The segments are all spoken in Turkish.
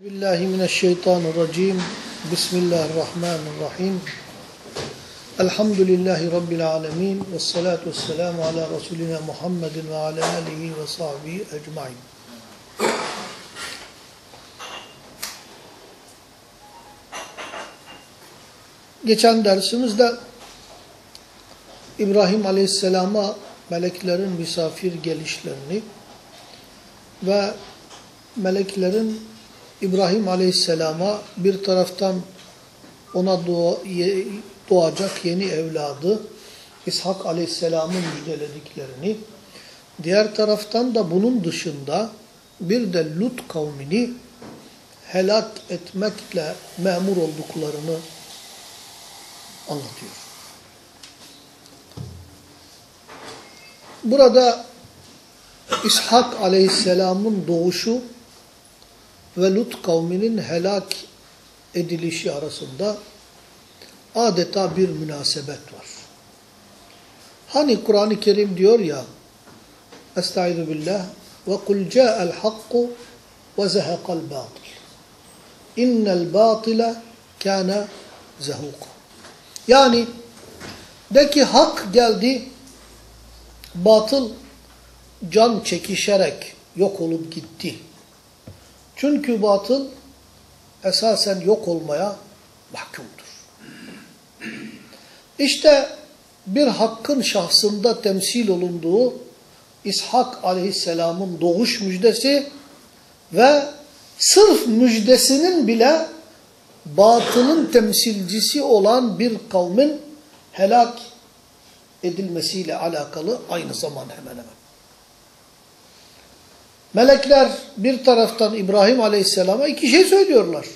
Billahi mineşşeytanirracim. Bismillahirrahmanirrahim. Elhamdülillahi Rabbil alemin. Ve salatu vesselamu ala Resulina Muhammedin ve ala alihi ve sahbihi ecmain. Geçen dersimizde İbrahim Aleyhisselam'a meleklerin misafir gelişlerini ve meleklerin İbrahim Aleyhisselam'a bir taraftan ona doğacak yeni evladı İshak Aleyhisselam'ın müjdelediklerini, diğer taraftan da bunun dışında bir de Lut kavmini helak etmekle memur olduklarını anlatıyor. Burada İshak Aleyhisselam'ın doğuşu ve Lut kavminin helak edilişi arasında adeta bir münasebet var. Hani Kur'an-ı Kerim diyor ya Estaizu billah ca'el hakku ve zehekal batil. İnnel batile kâne zehuka. Yani de ki hak geldi, batıl can çekişerek yok olup gitti. Çünkü batıl esasen yok olmaya mahkumdur. İşte bir hakkın şahsında temsil olunduğu İshak aleyhisselamın doğuş müjdesi ve sırf müjdesinin bile batılın temsilcisi olan bir kavmin helak edilmesiyle alakalı aynı zaman hemen hemen. Melekler bir taraftan İbrahim Aleyhisselam'a iki şey söylüyorlar.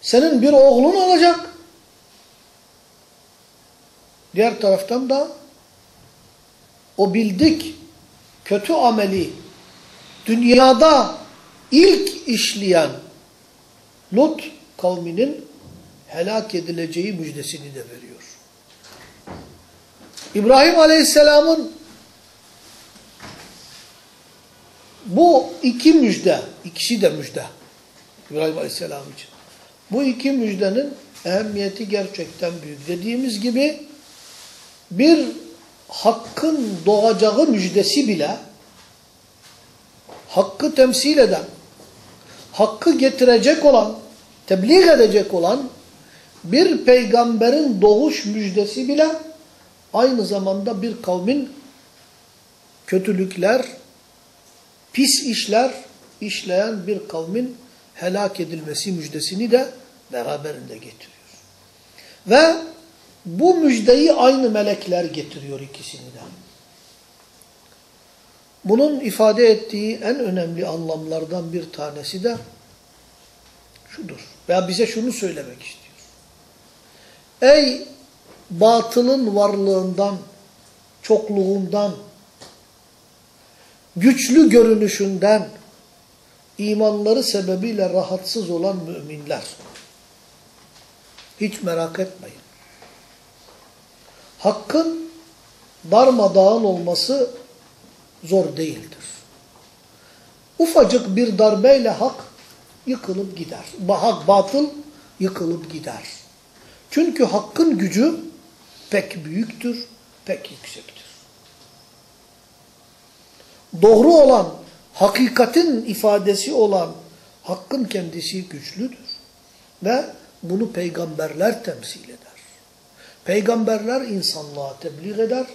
Senin bir oğlun olacak. Diğer taraftan da o bildik kötü ameli dünyada ilk işleyen Lut kavminin helak edileceği müjdesini de veriyor. İbrahim Aleyhisselam'ın bu iki müjde, ikisi de müjde İbrahim Aleyhisselam için. Bu iki müjdenin ehemmiyeti gerçekten büyük. Dediğimiz gibi bir hakkın doğacağı müjdesi bile hakkı temsil eden, hakkı getirecek olan, tebliğ edecek olan bir peygamberin doğuş müjdesi bile aynı zamanda bir kavmin kötülükler, pis işler işleyen bir kavmin helak edilmesi müjdesini de beraberinde getiriyor. Ve bu müjdeyi aynı melekler getiriyor ikisini de. Bunun ifade ettiği en önemli anlamlardan bir tanesi de şudur. Veya bize şunu söylemek istiyor. Ey batılın varlığından, çokluğundan, güçlü görünüşünden, imanları sebebiyle rahatsız olan müminler. Hiç merak etmeyin. Hakkın darmadağın olması zor değildir. Ufacık bir darbeyle hak yıkılıp gider. Hak batıl yıkılıp gider. Çünkü hakkın gücü pek büyüktür, pek yüksektir. Doğru olan, hakikatin ifadesi olan hakkın kendisi güçlüdür. Ve bunu peygamberler temsil eder. Peygamberler insanlığa tebliğ eder.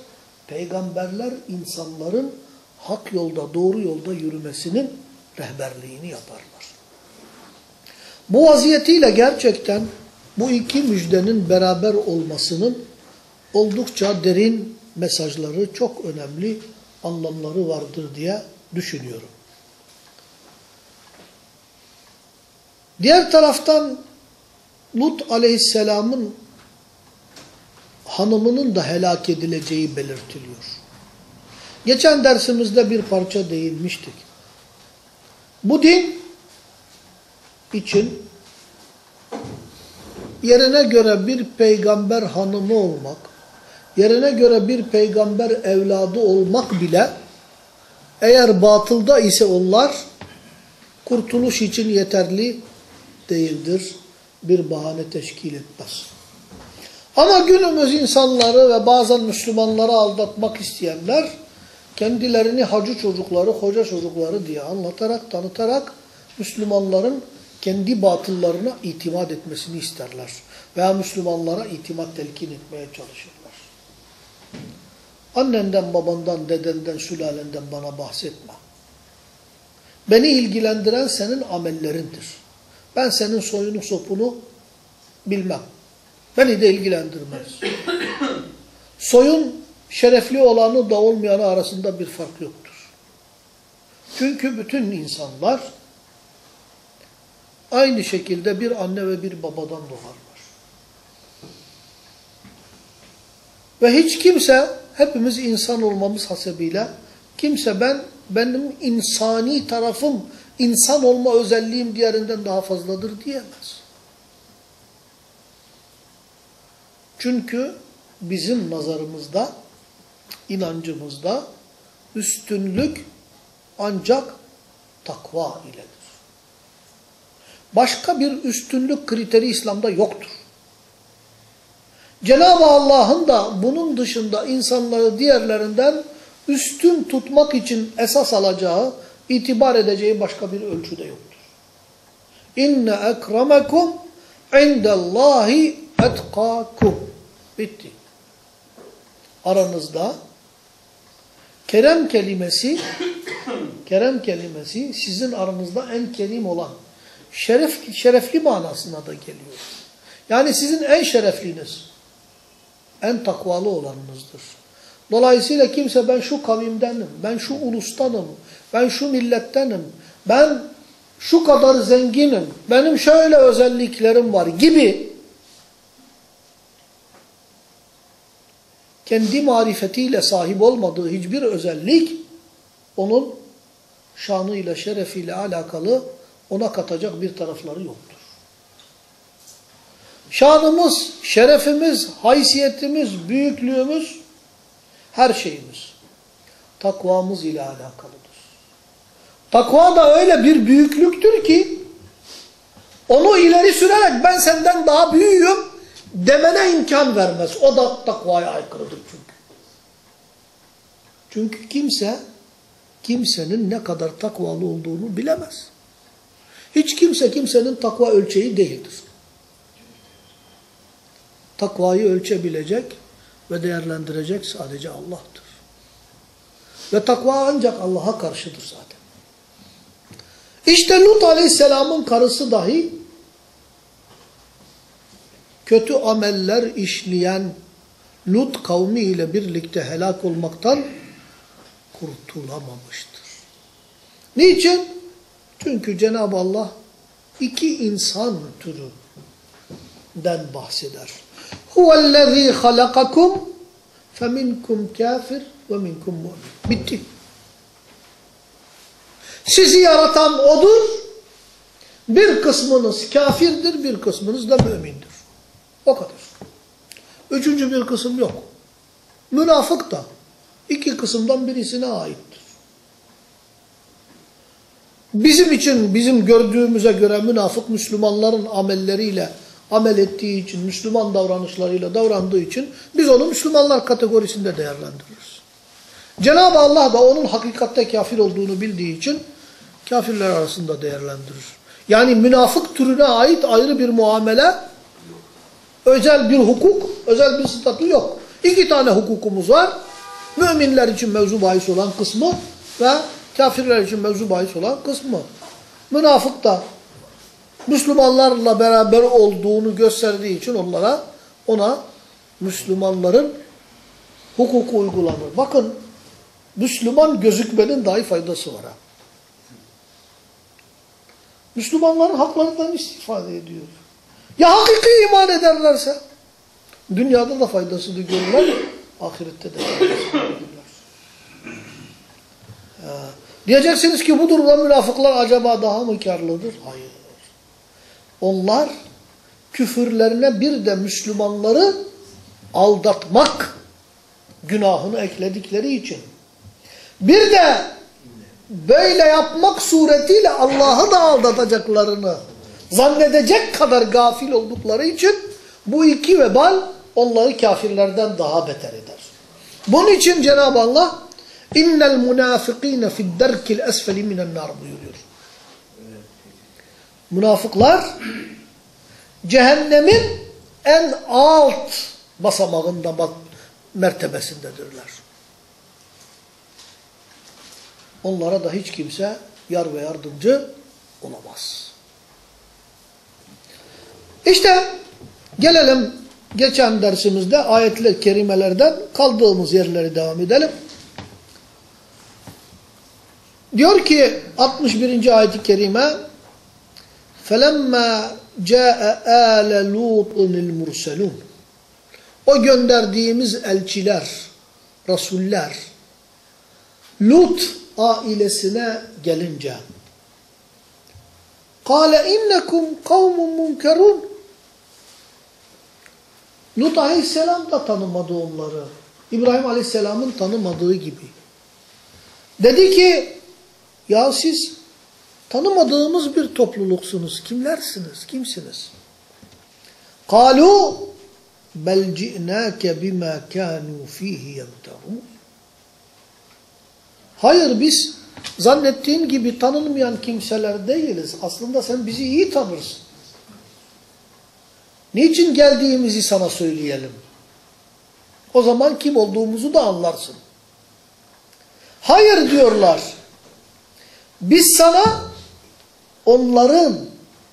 Peygamberler insanların hak yolda, doğru yolda yürümesinin rehberliğini yaparlar. Bu vaziyetiyle gerçekten bu iki müjdenin beraber olmasının oldukça derin mesajları, çok önemli anlamları vardır diye düşünüyorum. Diğer taraftan Lut aleyhisselamın hanımının da helak edileceği belirtiliyor. Geçen dersimizde bir parça değinmiştik. Bu din için yerine göre bir peygamber hanımı olmak, yerine göre bir peygamber evladı olmak bile eğer batılda ise onlar kurtuluş için yeterli değildir. Bir bahane teşkil etmez. Ama günümüz insanları ve bazen Müslümanları aldatmak isteyenler kendilerini hacı çocukları, hoca çocukları diye anlatarak, tanıtarak Müslümanların kendi batıllarına itimat etmesini isterler. Veya Müslümanlara itimat telkin etmeye çalışırlar. Annenden, babandan, dedenden, sülalenden bana bahsetme. Beni ilgilendiren senin amellerindir. Ben senin soyunu sopunu bilmem. Beni de ilgilendirmez. Soyun şerefli olanı da olmayanı arasında bir fark yoktur. Çünkü bütün insanlar aynı şekilde bir anne ve bir babadan doğarlar. Ve hiç kimse, hepimiz insan olmamız hasebiyle, kimse ben, benim insani tarafım, insan olma özelliğim diğerinden daha fazladır diyemez. Çünkü bizim nazarımızda, inancımızda üstünlük ancak takva iledir. Başka bir üstünlük kriteri İslam'da yoktur. Cenab-ı Allah'ın da bunun dışında insanları diğerlerinden üstün tutmak için esas alacağı, itibar edeceği başka bir ölçü de yoktur. İnne ekremekum indallahi etkakum. Bitti. Aranızda kerem kelimesi kerem kelimesi sizin aranızda en kerim olan şeref, şerefli manasına da geliyor. Yani sizin en şerefliniz, en takvalı olanınızdır. Dolayısıyla kimse ben şu kavimdenim, ben şu ulustanım, ben şu millettenim, ben şu kadar zenginim, benim şöyle özelliklerim var gibi kendi marifetiyle sahip olmadığı hiçbir özellik onun şanıyla, şerefiyle alakalı ona katacak bir tarafları yoktur. Şanımız, şerefimiz, haysiyetimiz, büyüklüğümüz, her şeyimiz takvamız ile alakalıdır. Takva da öyle bir büyüklüktür ki onu ileri sürerek ben senden daha büyüğüm demene imkan vermez. O da takvaya aykırıdır çünkü. Çünkü kimse kimsenin ne kadar takvalı olduğunu bilemez. Hiç kimse kimsenin takva ölçeği değildir. Takvayı ölçebilecek ve değerlendirecek sadece Allah'tır. Ve takva ancak Allah'a karşıdır zaten. İşte Lut Aleyhisselam'ın karısı dahi kötü ameller işleyen Lut kavmi ile birlikte helak olmaktan kurtulamamıştır. Niçin? Çünkü Cenab-ı Allah iki insan türünden bahseder. Huvellezî halakakum feminkum kafir ve minkum mu'min. Bitti. Sizi yaratan odur. Bir kısmınız kafirdir, bir kısmınız da mümindir. O kadar. Üçüncü bir kısım yok. Münafık da iki kısımdan birisine aittir. Bizim için, bizim gördüğümüze göre münafık Müslümanların amelleriyle amel ettiği için, Müslüman davranışlarıyla davrandığı için biz onu Müslümanlar kategorisinde değerlendiririz. Cenab-ı Allah da onun hakikatte kafir olduğunu bildiği için kafirler arasında değerlendirir. Yani münafık türüne ait ayrı bir muamele, özel bir hukuk, özel bir statü yok. İki tane hukukumuz var. Müminler için mevzu bahis olan kısmı ve kafirler için mevzu bahis olan kısmı. Münafık da Müslümanlarla beraber olduğunu gösterdiği için onlara ona Müslümanların hukuku uygulanır. Bakın Müslüman gözükmenin dahi faydası var. Ha. Müslümanların haklarından istifade ediyor. Ya hakiki iman ederlerse dünyada da faydasını görürler, ahirette de faydasını. Diyeceksiniz ki bu durumda münafıklar acaba daha mı karlıdır? Hayır. Onlar küfürlerine bir de Müslümanları aldatmak günahını ekledikleri için bir de böyle yapmak suretiyle Allah'ı da aldatacaklarını Zannedecek kadar gafil oldukları için bu iki vebal onları kafirlerden daha beter eder. Bunun için Cenab-ı Allah innel munafikine fid derkil esfeli minen nar buyuruyor. Münafıklar cehennemin en alt basamağında mertebesindedirler. Onlara da hiç kimse yar ve yardımcı olamaz. İşte gelelim geçen dersimizde ayetler kerimelerden kaldığımız yerleri devam edelim. Diyor ki 61. ayet-i kerime فَلَمَّا جَاءَ آلَ لُوطٍ الْمُرْسَلُونَ O gönderdiğimiz elçiler, rasuller, Lut ailesine gelince قَالَ اِنَّكُمْ قَوْمٌ مُنْكَرُونَ Lut aleyhisselam da tanımadı onları. İbrahim aleyhisselamın tanımadığı gibi. Dedi ki ya siz Tanımadığımız bir topluluksunuz. Kimlersiniz? Kimsiniz? Kalu bel ci'nâke bimâ kânû fîhî yemterûn. Hayır biz zannettiğin gibi tanınmayan kimseler değiliz. Aslında sen bizi iyi tanırsın. Niçin geldiğimizi sana söyleyelim. O zaman kim olduğumuzu da anlarsın. Hayır diyorlar. Biz sana onların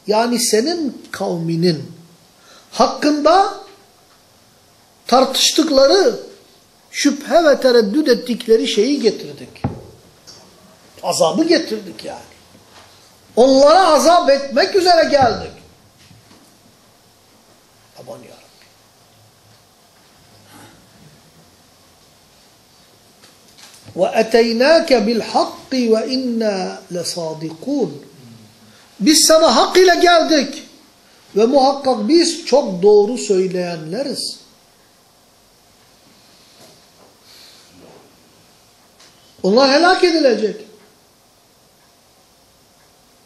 yani senin kavminin hakkında tartıştıkları şüphe ve tereddüt ettikleri şeyi getirdik. Azabı getirdik yani. Onlara azap etmek üzere geldik. Aman ya Rabbi. وَاَتَيْنَاكَ بِالْحَقِّ وَاِنَّا لَصَادِقُونَ biz sana hak ile geldik. Ve muhakkak biz çok doğru söyleyenleriz. Onlar helak edilecek.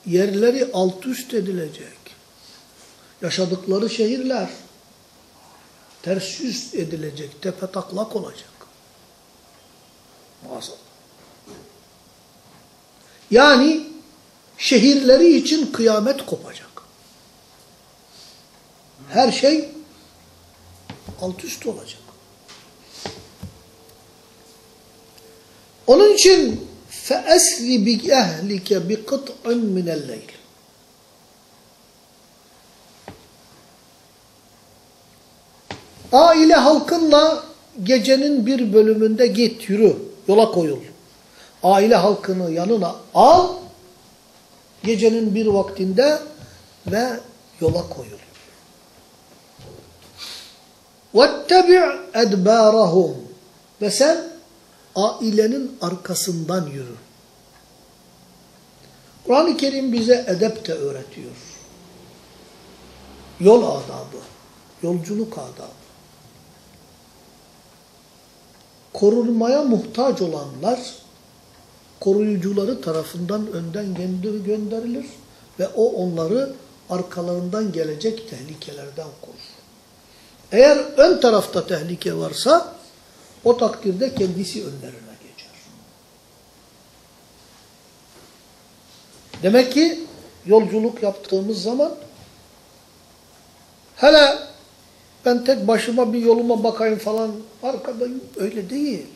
Yerleri alt üst edilecek. Yaşadıkları şehirler ters yüz edilecek, tepe taklak olacak. Muazzam. Yani şehirleri için kıyamet kopacak. Her şey alt üst olacak. Onun için فَأَسْرِ بِأَهْلِكَ بِقِطْعٍ مِنَ اللَّيْلِ Aile halkınla gecenin bir bölümünde git yürü, yola koyul. Aile halkını yanına al, gecenin bir vaktinde ve yola koyul. وَاتَّبِعْ اَدْبَارَهُمْ Ve sen ailenin arkasından yürü. Kur'an-ı Kerim bize edep de öğretiyor. Yol adabı, yolculuk adabı. Korunmaya muhtaç olanlar, koruyucuları tarafından önden gönderilir ve o onları arkalarından gelecek tehlikelerden korur. Eğer ön tarafta tehlike varsa, o takdirde kendisi önlerine geçer. Demek ki yolculuk yaptığımız zaman hele ben tek başıma bir yoluma bakayım falan arkada öyle değil.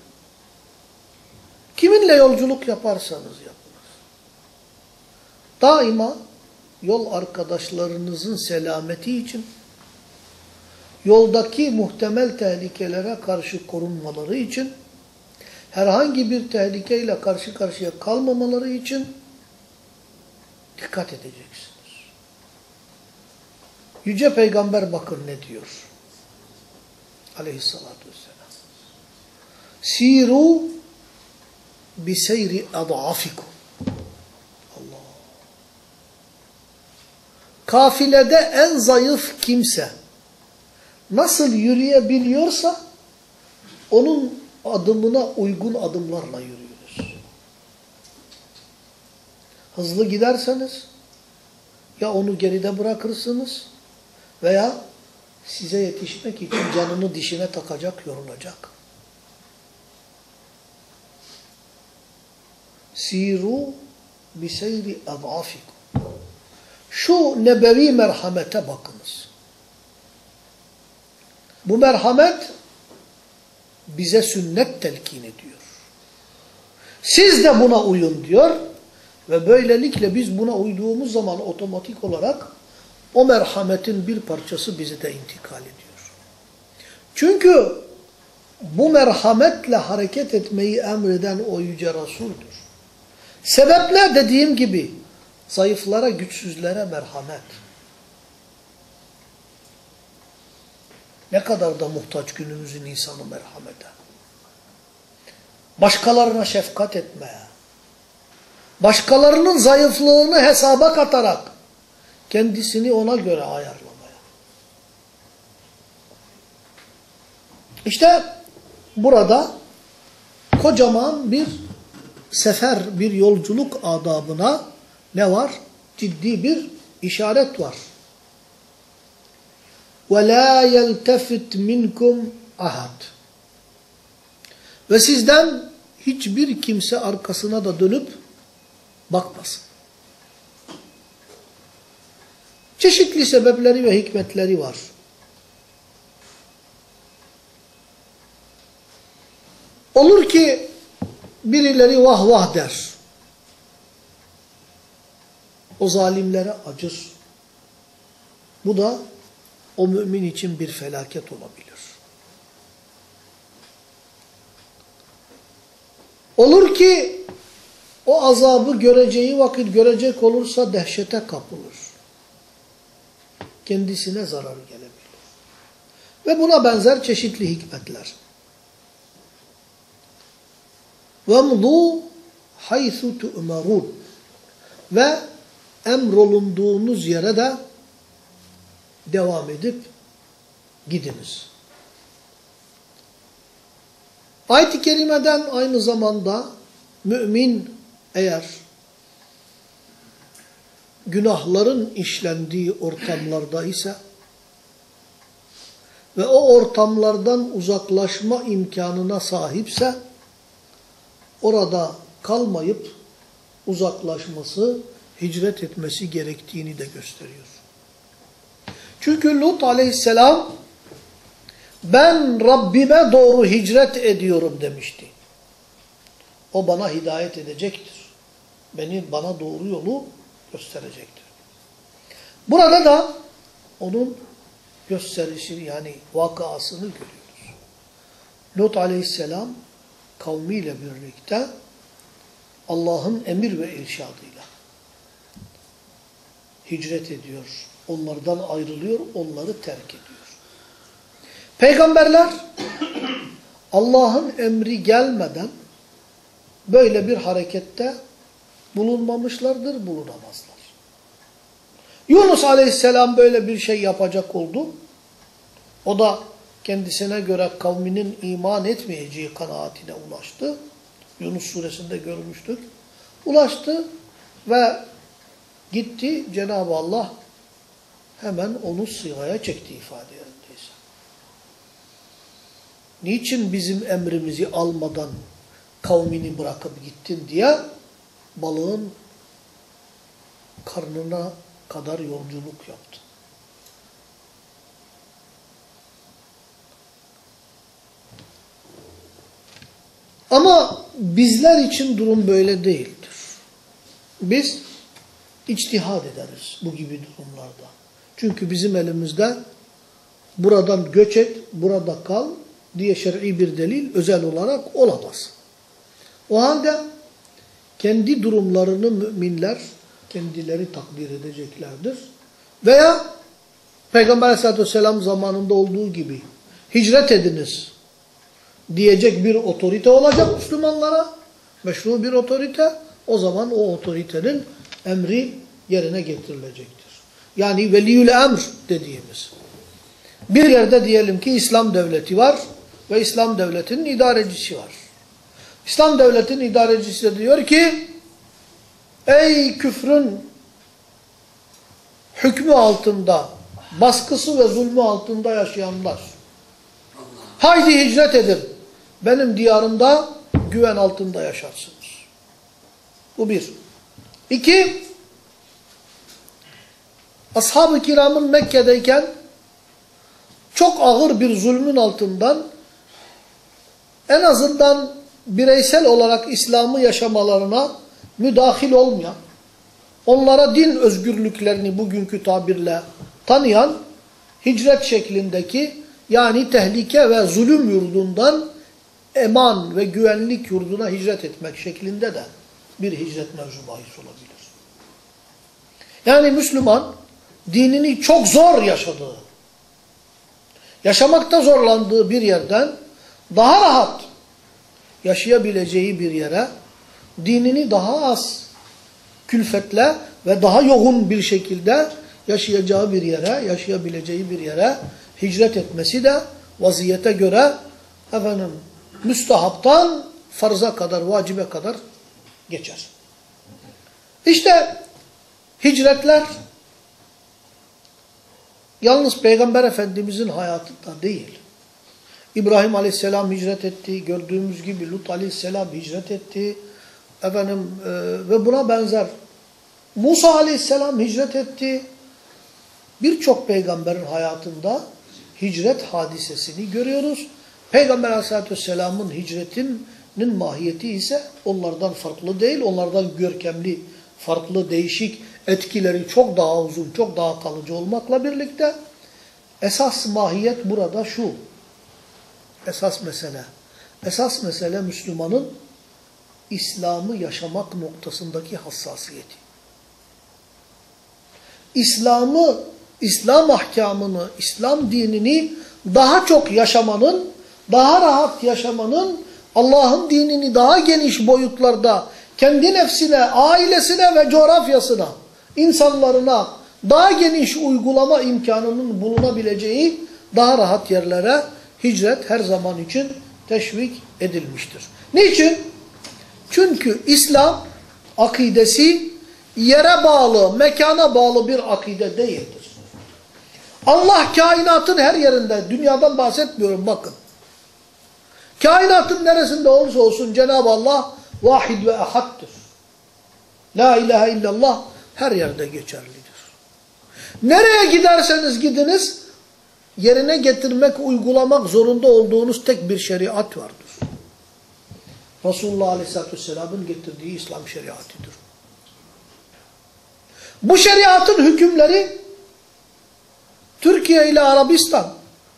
Kiminle yolculuk yaparsanız yapınız. Daima yol arkadaşlarınızın selameti için yoldaki muhtemel tehlikelere karşı korunmaları için, herhangi bir tehlikeyle karşı karşıya kalmamaları için dikkat edeceksiniz. Yüce Peygamber bakın ne diyor. Aleyhissalatü vesselam. Siru biseyri ad'afikum. Allah. Kafilede en zayıf kimse, nasıl yürüyebiliyorsa onun adımına uygun adımlarla yürüyoruz. Hızlı giderseniz ya onu geride bırakırsınız veya size yetişmek için canını dişine takacak, yorulacak. Siru biseyri ad'afikum. Şu nebevi merhamete bakınız. Bu merhamet bize sünnet telkin ediyor. Siz de buna uyun diyor ve böylelikle biz buna uyduğumuz zaman otomatik olarak o merhametin bir parçası bize de intikal ediyor. Çünkü bu merhametle hareket etmeyi emreden o yüce Resul'dür. Sebep ne? Dediğim gibi zayıflara, güçsüzlere merhamet. Ne kadar da muhtaç günümüzün insanı merhamete. Başkalarına şefkat etmeye. Başkalarının zayıflığını hesaba katarak kendisini ona göre ayarlamaya. İşte burada kocaman bir sefer, bir yolculuk adabına ne var? Ciddi bir işaret var. وَلَا يَلْتَفِتْ مِنْكُمْ ahad. Ve sizden hiçbir kimse arkasına da dönüp bakmasın. Çeşitli sebepleri ve hikmetleri var. Olur ki birileri vah vah der. O zalimlere acır. Bu da o mümin için bir felaket olabilir. Olur ki o azabı göreceği vakit görecek olursa dehşete kapılır. Kendisine zarar gelebilir. Ve buna benzer çeşitli hikmetler. وَمْضُوا حَيْثُ تُؤْمَرُونَ Ve emrolunduğunuz yere de devam edip gidiniz. Ayet-i kerimeden aynı zamanda mümin eğer günahların işlendiği ortamlarda ise ve o ortamlardan uzaklaşma imkanına sahipse orada kalmayıp uzaklaşması, hicret etmesi gerektiğini de gösteriyor. Çünkü Lut aleyhisselam ben Rabbime doğru hicret ediyorum demişti. O bana hidayet edecektir. Beni bana doğru yolu gösterecektir. Burada da onun gösterişini yani vakasını görüyoruz. Lut aleyhisselam kavmiyle birlikte Allah'ın emir ve irşadıyla hicret ediyor. Onlardan ayrılıyor, onları terk ediyor. Peygamberler Allah'ın emri gelmeden böyle bir harekette bulunmamışlardır, bulunamazlar. Yunus aleyhisselam böyle bir şey yapacak oldu. O da kendisine göre kavminin iman etmeyeceği kanaatine ulaştı. Yunus suresinde görmüştük. Ulaştı ve gitti Cenab-ı Allah hemen onu sığaya çekti ifade yerindeyse. Niçin bizim emrimizi almadan kavmini bırakıp gittin diye balığın karnına kadar yolculuk yaptı. Ama bizler için durum böyle değildir. Biz içtihad ederiz bu gibi durumlarda. Çünkü bizim elimizde buradan göç et, burada kal diye şer'i bir delil özel olarak olamaz. O halde kendi durumlarını müminler kendileri takdir edeceklerdir. Veya Peygamber aleyhissalatü vesselam zamanında olduğu gibi hicret ediniz diyecek bir otorite olacak Müslümanlara. Meşru bir otorite. O zaman o otoritenin emri yerine getirilecektir. Yani veliyül emr dediğimiz. Bir yerde diyelim ki İslam devleti var ve İslam devletinin idarecisi var. İslam devletinin idarecisi de diyor ki ey küfrün hükmü altında, baskısı ve zulmü altında yaşayanlar. Haydi hicret edin. Benim diyarımda güven altında yaşarsınız. Bu bir. İki, ashab-ı kiramın Mekke'deyken çok ağır bir zulmün altından en azından bireysel olarak İslam'ı yaşamalarına müdahil olmayan, onlara din özgürlüklerini bugünkü tabirle tanıyan hicret şeklindeki yani tehlike ve zulüm yurdundan eman ve güvenlik yurduna hicret etmek şeklinde de bir hicret mevzu bahis olabilir. Yani Müslüman dinini çok zor yaşadığı, yaşamakta zorlandığı bir yerden daha rahat yaşayabileceği bir yere dinini daha az külfetle ve daha yoğun bir şekilde yaşayacağı bir yere, yaşayabileceği bir yere hicret etmesi de vaziyete göre efendim müstahaptan farza kadar, vacibe kadar geçer. İşte hicretler yalnız Peygamber Efendimizin hayatında değil. İbrahim Aleyhisselam hicret etti. Gördüğümüz gibi Lut Aleyhisselam hicret etti. Efendim e, ve buna benzer Musa Aleyhisselam hicret etti. Birçok peygamberin hayatında hicret hadisesini görüyoruz. Peygamber Aleyhisselatü Vesselam'ın hicretinin mahiyeti ise onlardan farklı değil. Onlardan görkemli, farklı, değişik etkileri çok daha uzun, çok daha kalıcı olmakla birlikte esas mahiyet burada şu. Esas mesele. Esas mesele Müslümanın İslam'ı yaşamak noktasındaki hassasiyeti. İslam'ı, İslam ahkamını, İslam dinini daha çok yaşamanın, daha rahat yaşamanın, Allah'ın dinini daha geniş boyutlarda kendi nefsine, ailesine ve coğrafyasına, insanlarına daha geniş uygulama imkanının bulunabileceği daha rahat yerlere hicret her zaman için teşvik edilmiştir. Niçin? Çünkü İslam akidesi yere bağlı, mekana bağlı bir akide değildir. Allah kainatın her yerinde, dünyadan bahsetmiyorum bakın. Kainatın neresinde olursa olsun Cenab-ı Allah vahid ve ehattır. La ilahe illallah her yerde geçerlidir. Nereye giderseniz gidiniz, yerine getirmek, uygulamak zorunda olduğunuz tek bir şeriat vardır. Resulullah Aleyhisselatü Vesselam'ın getirdiği İslam şeriatıdır. Bu şeriatın hükümleri Türkiye ile Arabistan,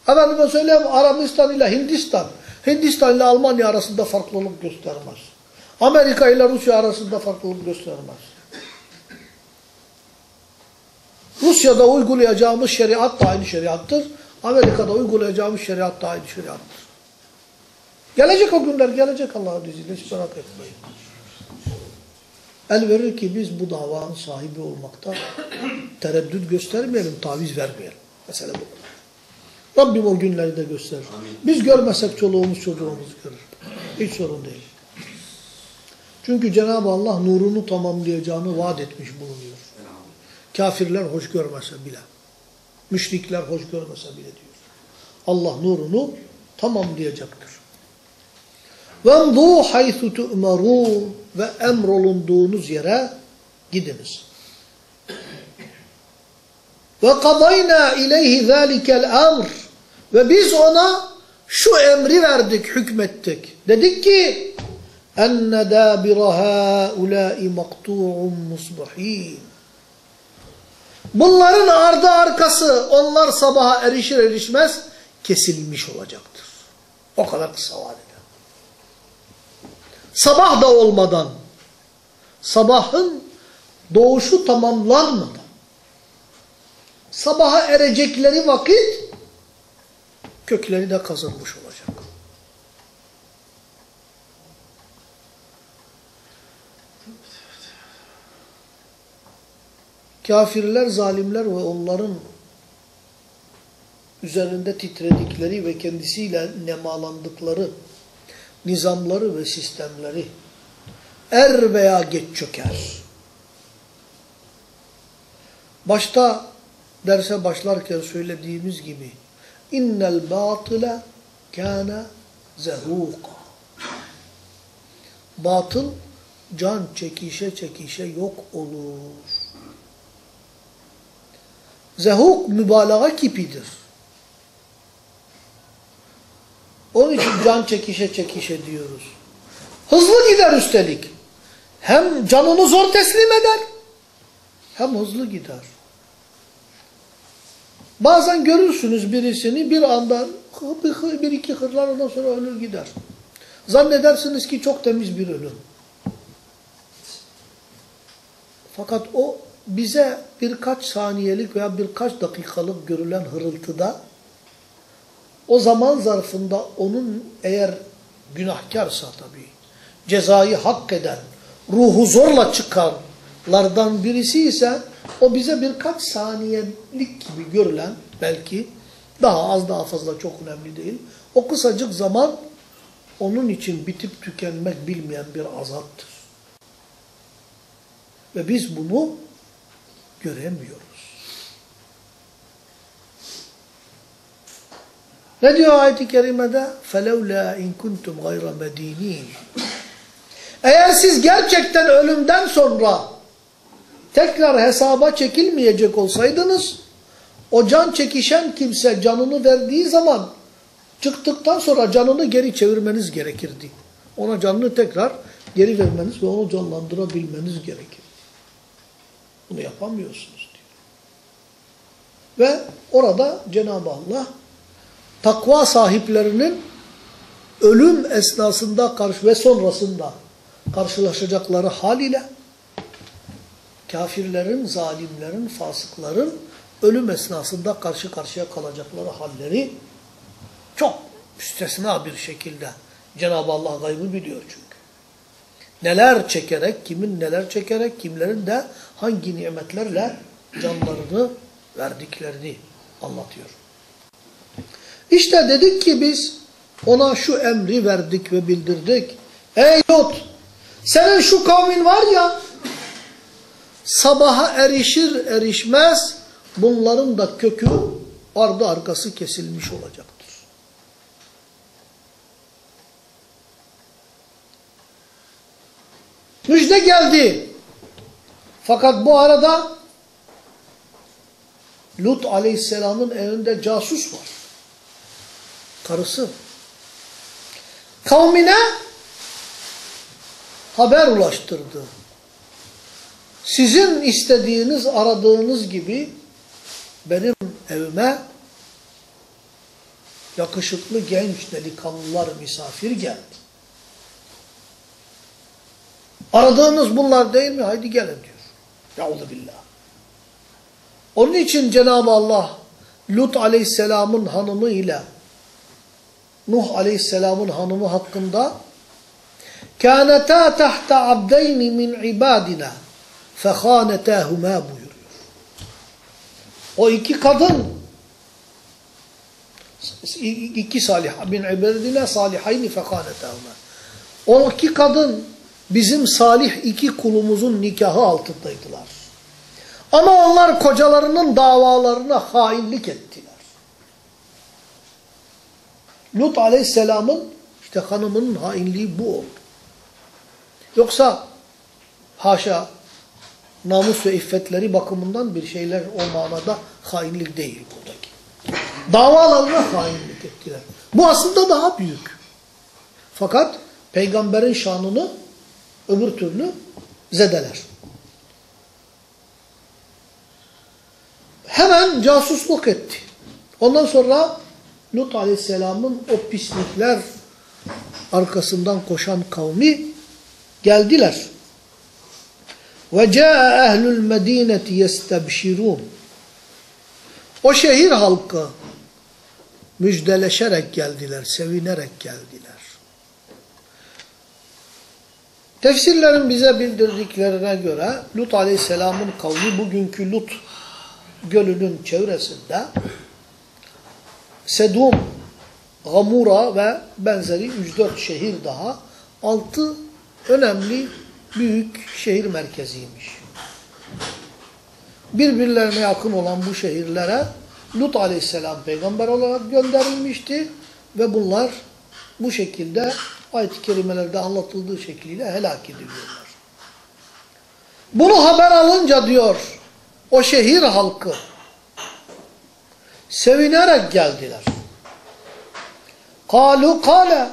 efendime söyleyeyim Arabistan ile Hindistan, Hindistan ile Almanya arasında farklılık göstermez. Amerika ile Rusya arasında farklılık göstermez. Rusya'da uygulayacağımız şeriat da aynı şeriattır. Amerika'da uygulayacağımız şeriat da aynı şeriattır. Gelecek o günler, gelecek Allah'ın izniyle, hiç merak etmeyin. El verir ki biz bu davanın sahibi olmakta tereddüt göstermeyelim, taviz vermeyelim. Mesela bu. Rabbim o günleri de gösterir. Biz görmesek çoluğumuz çocuğumuz görür. Hiç sorun değil. Çünkü Cenab-ı Allah nurunu tamamlayacağını vaat etmiş bulunuyor. Kafirler hoş görmese bile. Müşrikler hoş görmese bile diyor. Allah nurunu tamamlayacaktır. وَمْضُوا حَيْثُ تُؤْمَرُونَ Ve emrolunduğunuz yere gidiniz. وَقَضَيْنَا اِلَيْهِ ذَٰلِكَ الْاَمْرِ ve biz ona şu emri verdik, hükmettik. Dedik ki enne dâbira hâulâi maktu'un musbahîn. Bunların ardı arkası onlar sabaha erişir erişmez kesilmiş olacaktır. O kadar kısa vadede. Sabah da olmadan, sabahın doğuşu tamamlanmadan, sabaha erecekleri vakit kökleri de kazınmış olacak. Kafirler, zalimler ve onların üzerinde titredikleri ve kendisiyle nemalandıkları nizamları ve sistemleri er veya geç çöker. Başta derse başlarken söylediğimiz gibi innel batile kana zehuka. Batıl can çekişe çekişe yok olur. Zehuk mübalağa kipidir. Onun için can çekişe çekişe diyoruz. Hızlı gider üstelik. Hem canını zor teslim eder, hem hızlı gider. Bazen görürsünüz birisini bir anda bir, iki hırlar ondan sonra ölür gider. Zannedersiniz ki çok temiz bir ölüm. Fakat o bize birkaç saniyelik veya birkaç dakikalık görülen hırıltıda o zaman zarfında onun eğer günahkarsa tabii cezayı hak eden, ruhu zorla çıkanlardan birisi ise o bize birkaç saniyelik gibi görülen belki daha az daha fazla çok önemli değil. O kısacık zaman onun için bitip tükenmek bilmeyen bir azaptır. Ve biz bunu göremiyoruz. Ne diyor ayet-i kerimede? فَلَوْلَا اِنْ كُنْتُمْ غَيْرَ مَد۪ينِينَ Eğer siz gerçekten ölümden sonra tekrar hesaba çekilmeyecek olsaydınız, o can çekişen kimse canını verdiği zaman çıktıktan sonra canını geri çevirmeniz gerekirdi. Ona canını tekrar geri vermeniz ve onu canlandırabilmeniz gerekir. Bunu yapamıyorsunuz diyor. Ve orada Cenab-ı Allah takva sahiplerinin ölüm esnasında karşı ve sonrasında karşılaşacakları hal ile kafirlerin, zalimlerin, fasıkların ölüm esnasında karşı karşıya kalacakları halleri çok müstesna bir şekilde Cenab-ı Allah gaybı biliyor çünkü. Neler çekerek, kimin neler çekerek, kimlerin de hangi nimetlerle canlarını verdiklerini anlatıyor. İşte dedik ki biz ona şu emri verdik ve bildirdik. Ey Lut! Senin şu kavmin var ya sabaha erişir erişmez bunların da kökü ardı arkası kesilmiş olacaktır. Müjde geldi. Fakat bu arada Lut aleyhisselamın evinde casus var. Karısı. Kavmine haber ulaştırdı Sizin istediğiniz, aradığınız gibi benim evime yakışıklı genç delikanlılar misafir geldi. Aradığınız bunlar değil mi? Haydi gelin diyor. Yauzu billah. Onun için Cenab-ı Allah Lut aleyhisselamın hanımı ile Nuh aleyhisselamın hanımı hakkında كَانَتَا تَحْتَ عَبْدَيْنِ مِنْ عِبَادِنَا فَخَانَتَاهُمَا buyuruyor. O iki kadın iki salih min ibadina salihayni fekhanetahuma. O iki kadın bizim salih iki kulumuzun nikahı altındaydılar. Ama onlar kocalarının davalarına hainlik ettiler. Lut aleyhisselamın işte hanımının hainliği bu oldu. Yoksa haşa namus ve iffetleri bakımından bir şeyler o manada hainlik değil buradaki. Davalarına hainlik ettiler. Bu aslında daha büyük. Fakat peygamberin şanını öbür türlü zedeler. Hemen casusluk etti. Ondan sonra Lut aleyhisselamın o pislikler arkasından koşan kavmi geldiler. Caa ehlul medineti yestebşirun. O şehir halkı müjdeleşerek geldiler, sevinerek geldiler. Tefsirlerin bize bildirdiklerine göre Lut aleyhisselamın kavmi bugünkü Lut gölünün çevresinde Sedum, Gamura ve benzeri 3-4 şehir daha 6 önemli büyük şehir merkeziymiş. Birbirlerine yakın olan bu şehirlere Lut aleyhisselam peygamber olarak gönderilmişti ve bunlar bu şekilde ayet-i kerimelerde anlatıldığı şekliyle helak ediliyorlar. Bunu haber alınca diyor o şehir halkı sevinerek geldiler. Kalu kale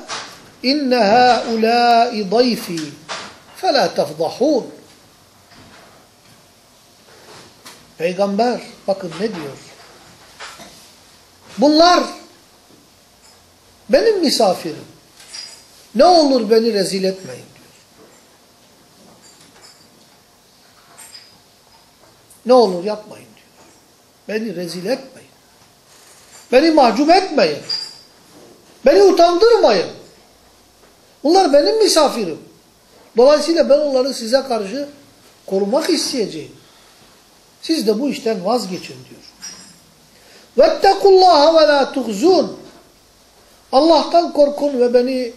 inne haulâi dayfî فلا تفضحون Peygamber bakın ne diyor? Bunlar benim misafirim. Ne olur beni rezil etmeyin diyor. Ne olur yapmayın diyor. Beni rezil etmeyin. Beni mahcup etmeyin. Beni utandırmayın. Bunlar benim misafirim. Dolayısıyla ben onları size karşı korumak isteyeceğim. Siz de bu işten vazgeçin diyor. وَاتَّقُوا اللّٰهَ وَلَا تُخْزُونَ Allah'tan korkun ve beni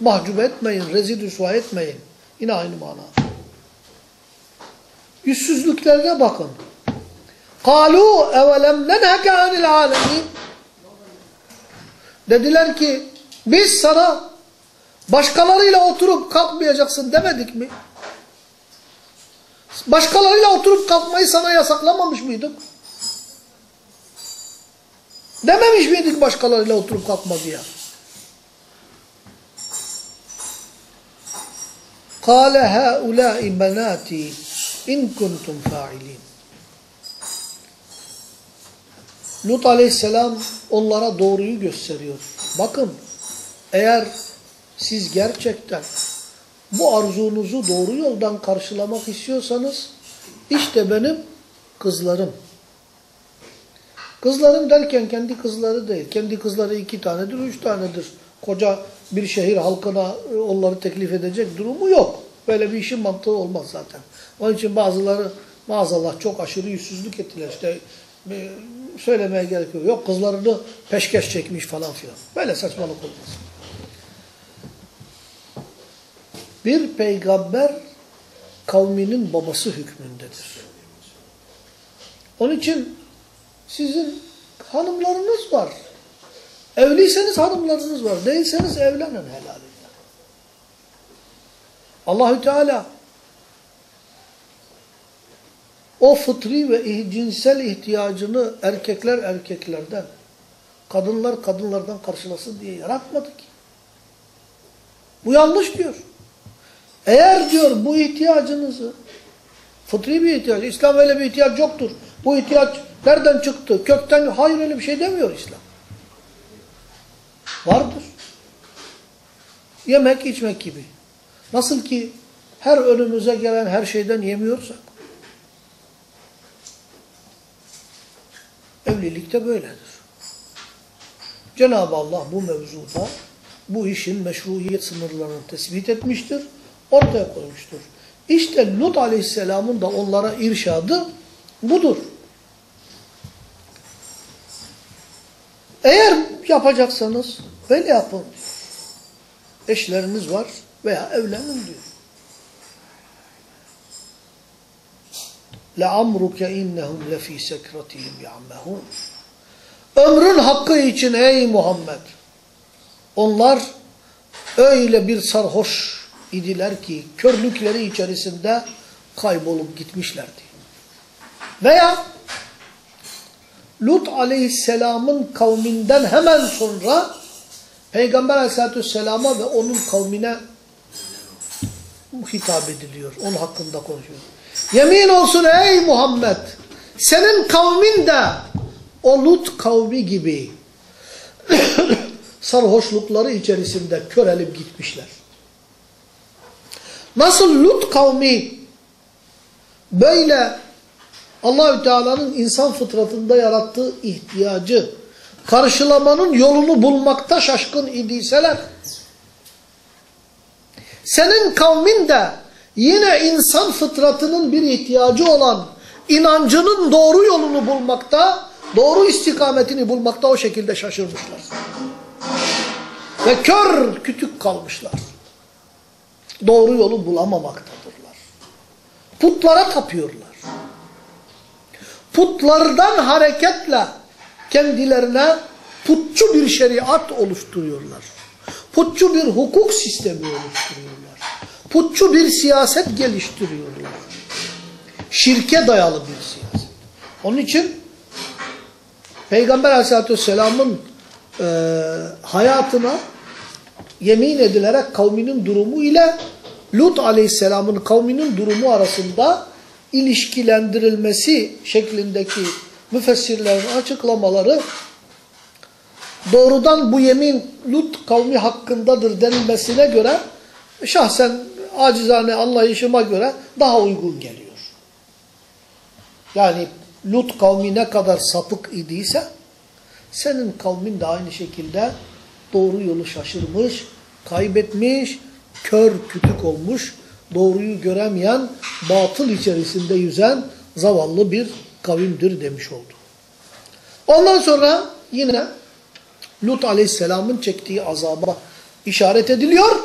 mahcup etmeyin, rezil rüsva etmeyin. Yine aynı mana. Yüzsüzlüklerine bakın. قَالُوا اَوَلَمْ نَنْهَكَ عَنِ الْعَالَمِينَ Dediler ki biz sana başkalarıyla oturup kalkmayacaksın demedik mi? Başkalarıyla oturup kalkmayı sana yasaklamamış mıydık? Dememiş miydik başkalarıyla oturup kalkma diye? قَالَ هَؤُلَاءِ بَنَاتِي اِنْ كُنْتُمْ فَاعِلِينَ Lut aleyhisselam onlara doğruyu gösteriyor. Bakın eğer siz gerçekten bu arzunuzu doğru yoldan karşılamak istiyorsanız işte benim kızlarım. Kızlarım derken kendi kızları değil. Kendi kızları iki tanedir, üç tanedir. Koca bir şehir halkına onları teklif edecek durumu yok. Böyle bir işin mantığı olmaz zaten. Onun için bazıları maazallah çok aşırı yüzsüzlük ettiler. İşte söylemeye gerek yok. Yok kızlarını peşkeş çekmiş falan filan. Böyle saçmalık olmaz. Bir peygamber kavminin babası hükmündedir. Onun için sizin hanımlarınız var. Evliyseniz hanımlarınız var. Değilseniz evlenin helalinden. Allahü Teala o fıtri ve cinsel ihtiyacını erkekler erkeklerden, kadınlar kadınlardan karşılasın diye yaratmadı ki. Bu yanlış diyor. Eğer diyor bu ihtiyacınızı, fıtri bir ihtiyaç, İslam öyle bir ihtiyaç yoktur. Bu ihtiyaç nereden çıktı? Kökten, hayır öyle bir şey demiyor İslam. Vardır. Yemek, içmek gibi. Nasıl ki her önümüze gelen her şeyden yemiyorsak, evlilik de böyledir. Cenab-ı Allah bu mevzuda bu işin meşruiyet sınırlarını tespit etmiştir, ortaya koymuştur. İşte Lut Aleyhisselam'ın da onlara irşadı budur. Eğer yapacaksanız böyle yapın diyor. Eşleriniz var veya evlenin diyor. لَعَمْرُكَ اِنَّهُمْ لَف۪ي سَكْرَتِهِمْ يَعْمَهُونَ Ömrün hakkı için ey Muhammed! Onlar öyle bir sarhoş idiler ki körlükleri içerisinde kaybolup gitmişlerdi. Veya Lut aleyhisselamın kavminden hemen sonra Peygamber aleyhissalatü vesselama ve onun kavmine hitap ediliyor. Onun hakkında konuşuyor. Yemin olsun ey Muhammed senin kavmin de o Lut kavmi gibi sarhoşlukları içerisinde körelip gitmişler. Nasıl Lut kavmi böyle Allahü Teala'nın insan fıtratında yarattığı ihtiyacı karşılamanın yolunu bulmakta şaşkın idiyseler senin kavmin de yine insan fıtratının bir ihtiyacı olan inancının doğru yolunu bulmakta, doğru istikametini bulmakta o şekilde şaşırmışlar. Ve kör kütük kalmışlar. Doğru yolu bulamamaktadırlar. Putlara tapıyorlar. putlardan hareketle kendilerine putçu bir şeriat oluşturuyorlar. Putçu bir hukuk sistemi oluşturuyorlar. Putçu bir siyaset geliştiriyorlar. Şirke dayalı bir siyaset. Onun için Peygamber aleyhissalatü vesselamın e, hayatına yemin edilerek kavminin durumu ile Lut aleyhisselamın kavminin durumu arasında ilişkilendirilmesi şeklindeki müfessirlerin açıklamaları doğrudan bu yemin Lut kavmi hakkındadır denilmesine göre şahsen acizane anlayışıma göre daha uygun geliyor. Yani Lut kavmi ne kadar sapık idiyse senin kavmin de aynı şekilde doğru yolu şaşırmış, kaybetmiş, kör kütük olmuş, doğruyu göremeyen, batıl içerisinde yüzen zavallı bir kavimdir demiş oldu. Ondan sonra yine Lut aleyhisselamın çektiği azaba işaret ediliyor.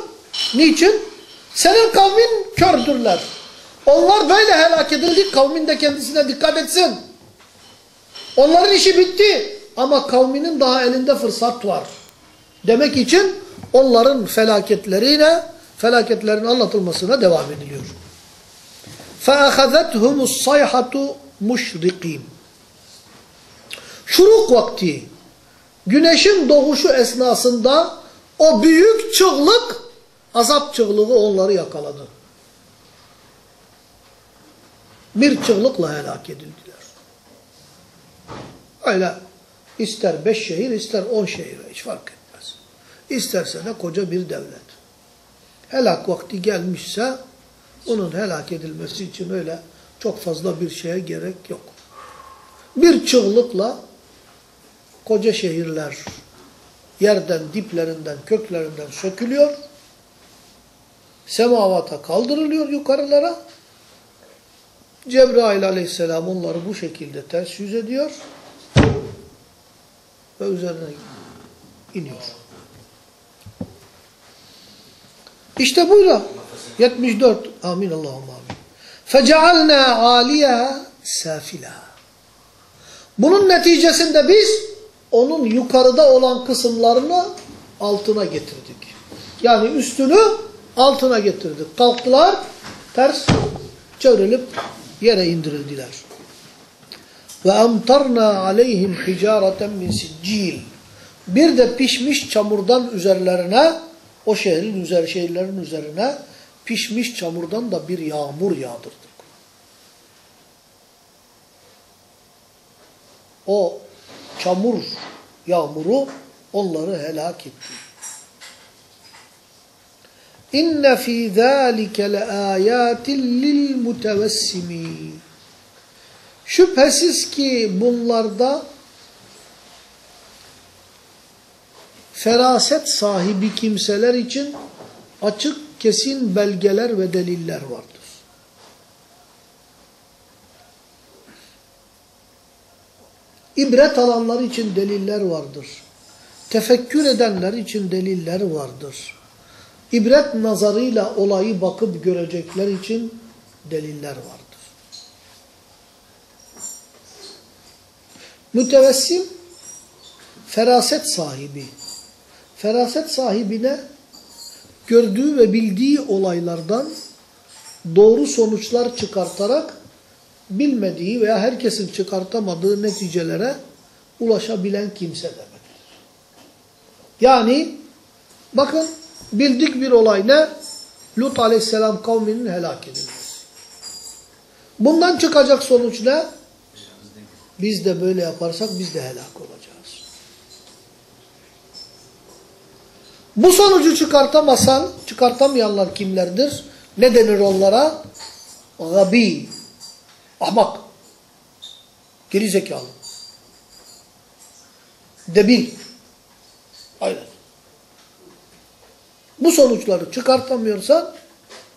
Niçin? Senin kavmin kördürler. Onlar böyle helak edildi. Kavmin de kendisine dikkat etsin. Onların işi bitti. Ama kavminin daha elinde fırsat var Demek için onların felaketlerine, felaketlerin anlatılmasına devam ediliyor. فَأَخَذَتْهُمُ الصَّيْحَةُ مُشْرِقِينَ Şuruk vakti, güneşin doğuşu esnasında o büyük çığlık, azap çığlığı onları yakaladı. Bir çığlıkla helak edildiler. Öyle ister beş şehir ister on şehir hiç fark etmez. İsterse de koca bir devlet. Helak vakti gelmişse onun helak edilmesi için öyle çok fazla bir şeye gerek yok. Bir çığlıkla koca şehirler yerden, diplerinden, köklerinden sökülüyor. Semavata kaldırılıyor yukarılara. Cebrail aleyhisselam onları bu şekilde ters yüz ediyor ve üzerine iniyor. İşte buyla 74 amin Allahümme amin. فَجَعَلْنَا عَالِيَهَا سَافِلًا Bunun neticesinde biz onun yukarıda olan kısımlarını altına getirdik. Yani üstünü altına getirdik. Kalktılar, ters çevrilip yere indirildiler. Ve amtarna aleyhim hicareten min siccil. Bir de pişmiş çamurdan üzerlerine o şehrin üzeri şehirlerin üzerine pişmiş çamurdan da bir yağmur yağdırdık. O çamur yağmuru onları helak etti. İnne fî zâlike leâyâtin lil mutevessimîn. Şüphesiz ki bunlarda feraset sahibi kimseler için açık kesin belgeler ve deliller vardır. İbret alanlar için deliller vardır. Tefekkür edenler için deliller vardır. İbret nazarıyla olayı bakıp görecekler için deliller vardır. Mütevessim, feraset sahibi. Feraset sahibine gördüğü ve bildiği olaylardan doğru sonuçlar çıkartarak bilmediği veya herkesin çıkartamadığı neticelere ulaşabilen kimse demektir. Yani bakın bildik bir olay ne? Lut aleyhisselam kavminin helak edilmesi. Bundan çıkacak sonuç ne? Biz de böyle yaparsak biz de helak olacağız. Bu sonucu çıkartamasan, çıkartamayanlar kimlerdir? Ne denir onlara? Gabi, ahmak, gerizekalı, debil. Aynen. Bu sonuçları çıkartamıyorsan,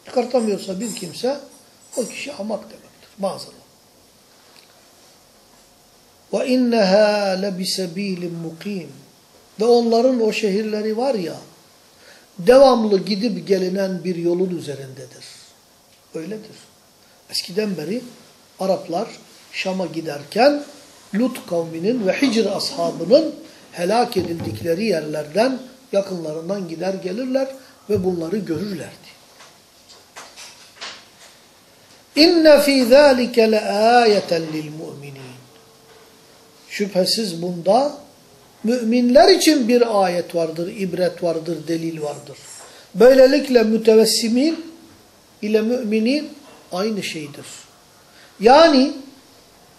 çıkartamıyorsa bir kimse, o kişi ahmak demektir. Maazallah. وَاِنَّهَا لَبِسَب۪يلٍ mukim ve onların o şehirleri var ya, devamlı gidip gelinen bir yolun üzerindedir. Öyledir. Eskiden beri Araplar Şam'a giderken Lut kavminin ve Hicr ashabının helak edildikleri yerlerden yakınlarından gider gelirler ve bunları görürlerdi. İnne fî zâlike leâyeten lil mu'minin. Şüphesiz bunda müminler için bir ayet vardır, ibret vardır, delil vardır. Böylelikle mütevessimin ile müminin aynı şeydir. Yani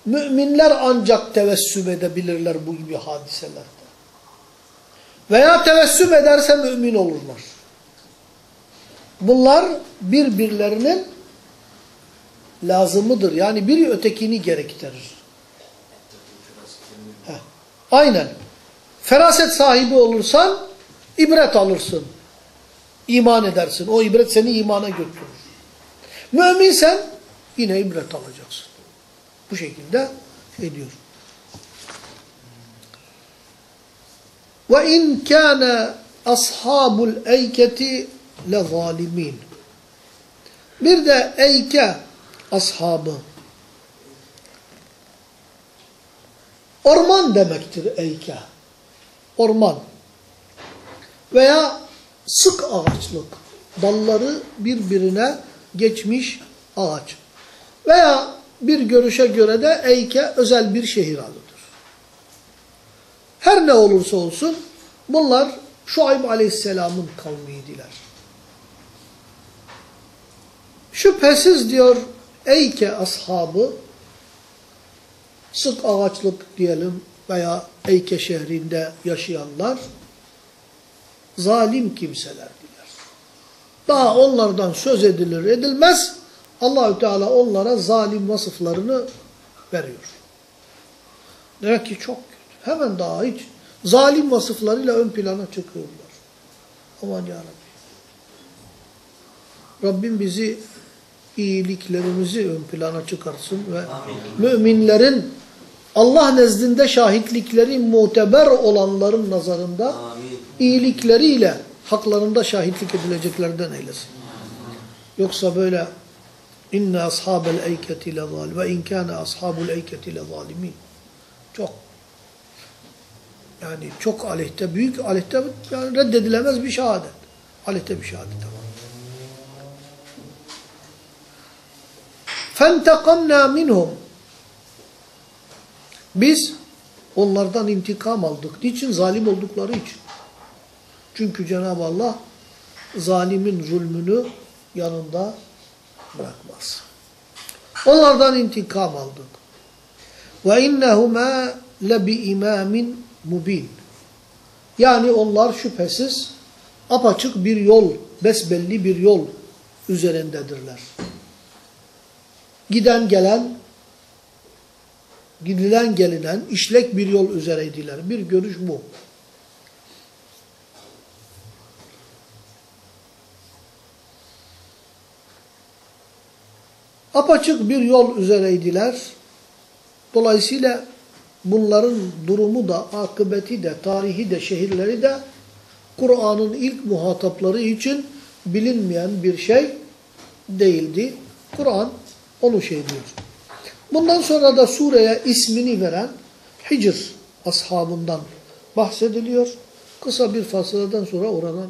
müminler ancak tevessüm edebilirler bu gibi hadiselerde. Veya tevessüm ederse mümin olurlar. Bunlar birbirlerinin lazımıdır. Yani biri ötekini gerektirir. Heh. Aynen. Feraset sahibi olursan ibret alırsın. İman edersin. O ibret seni imana götürür. Müminsen yine ibret alacaksın. Bu şekilde ediyor. Ve in kana ashabul eyketi le zalimin. Bir de eyke ashabı. Orman demektir eyke. Orman. Veya sık ağaçlık. Dalları birbirine geçmiş ağaç. Veya bir görüşe göre de Eyke özel bir şehir adıdır. Her ne olursa olsun bunlar Şuayb Aleyhisselam'ın kavmiydiler. Şüphesiz diyor Eyke ashabı sık ağaçlık diyelim veya Eyke şehrinde yaşayanlar zalim kimselerdiler. Daha onlardan söz edilir edilmez Allahü Teala onlara zalim vasıflarını veriyor. Demek ki çok kötü. Hemen daha hiç zalim vasıflarıyla ön plana çıkıyorlar. Aman ya Rabbi. Rabbim bizi iyiliklerimizi ön plana çıkarsın ve Amin. müminlerin Allah nezdinde şahitlikleri muteber olanların nazarında Amin. iyilikleriyle haklarında şahitlik edileceklerden eylesin. Yoksa böyle inne ashabel eyketi le zalim ve in kana ashabul eyketi le zalimin. Çok yani çok aleyhte, büyük aleyhte yani reddedilemez bir şehadet. Aleyhte bir şehadet ama. فَانْتَقَمْنَا minhum. biz onlardan intikam aldık. Niçin? Zalim oldukları için. Çünkü Cenab-ı Allah zalimin zulmünü yanında bırakmaz. Onlardan intikam aldık. Ve innehuma lebi imamin mubin. Yani onlar şüphesiz apaçık bir yol, besbelli bir yol üzerindedirler. Giden gelen, gidilen gelinen işlek bir yol üzereydiler. Bir görüş bu. Apaçık bir yol üzereydiler. Dolayısıyla bunların durumu da, akıbeti de, tarihi de, şehirleri de Kur'an'ın ilk muhatapları için bilinmeyen bir şey değildi. Kur'an onu şey diyor. Bundan sonra da sureye ismini veren Hicr ashabından bahsediliyor. Kısa bir fasıladan sonra oradan